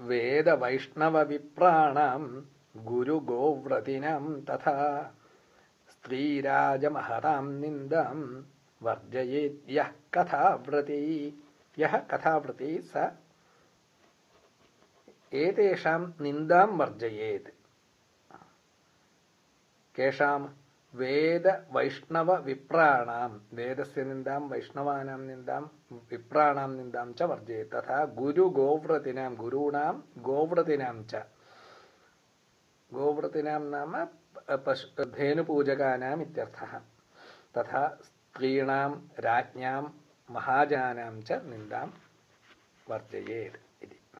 वेदवैष्णवविप्राणां गुरुगोव्रतिनां तथा स्त्रीराजमहताम् स्त्रीराजमहरां निर्जयेत् यः यः कथाव्रती स एतेषाम् निन्दाम् वर्जयेत्। केषाम् വേദ വൈഷ്ണവ വിപ്രാണാം വേദസ്യ നിന്ദാം വൈഷ്ണവാനാം നിന്ദാം വിപ്രാണാം നിന്ദാം ച വർജയേത് തഥാ ഗുരു ഗോവ്രതിനാം ഗുരുണാം ഗോവ്രതിനാം ച. ഗോവ്രതിനാം നാമ പശു ധേനുപൂജകാനാം ഇത്യർത്ഥ. തഥാ സ്ത്രീണാം രാജ്ഞാം മഹാജാനാം ച നിന്ദാം വർജയേത്